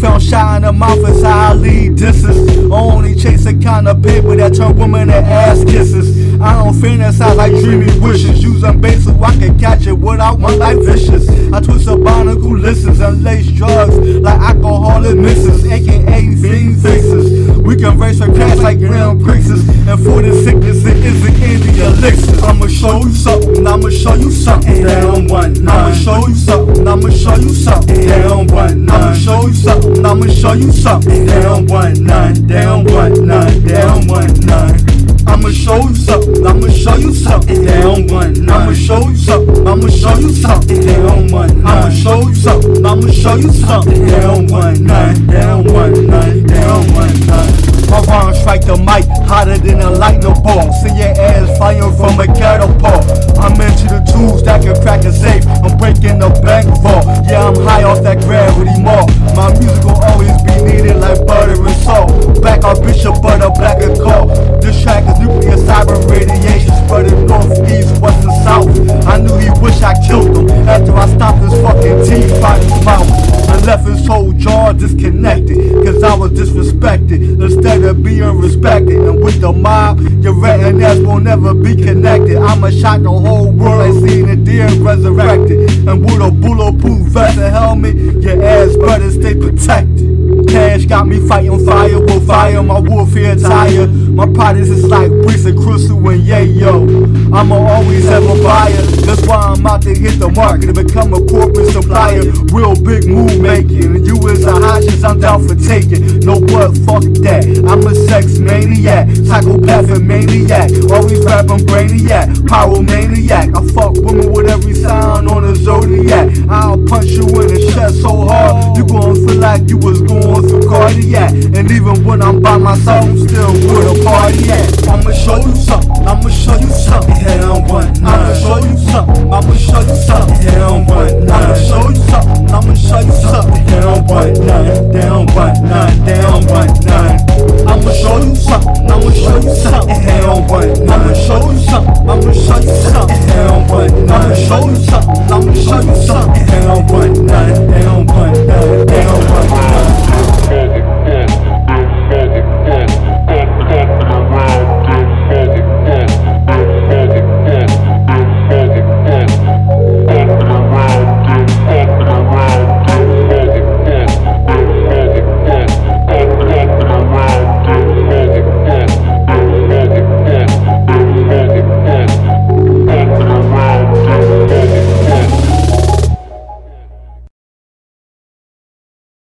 found shot in the mouth how I lead disses. I Only chase a kind of paper that turn women to ass kisses. I don't fantasize like dreamy wishes. Using bait so I can catch it without one like vicious. I twist a barnacle listens and lace drugs like alcoholic misses, aka fiend fixes. We can race for cash like Grand Prixes. And for the sickness, it isn't in the elixir. I'ma show you something, I'ma show you something. Down one, I'ma show you something, I'ma show you something. Down one, I'ma show you something, I'ma show you something. Down one, nine, down one, nine, down one, nine. I'ma show you something, I'ma show you something. Down one, I'ma show you something, I'ma show you something. Down one, I'ma show you something, I'ma show you something. Down one, nine, down one, nine, down one, nine. My rhymes strike the mic hotter than a lightning bolt. See your ass flying from a catapult. Off that gravity mall. My music will always be needed like butter and salt. Back on Bishop Butter, black and cold. This track is nuclear cyber radiation spreading north, east, west, and south. I knew he wish I killed him after I stopped his fucking teeth out his mouth. And left his whole jaw disconnected, cause I was disrespected. Instead of being respected, and with the mob, your retinas will never be connected. I'ma shock the whole world like seeing a deer resurrected. And with a bulletproof vest and helmet, got me fighting fire with fire, my warfare attire. My products is like bricks and crystal and yayo. I'ma always have a buyer. That's why I'm out to hit the market and become a corporate supplier. Real big move making. And you is a hostage, I'm down for taking. No what, fuck that. I'm a sex maniac, psychopathic maniac. Always rapping brainiac, pyromaniac. I fuck women with every sign on the zodiac. I'll punch you in the chest so hard, And even when I'm by myself, I'm still where the party at.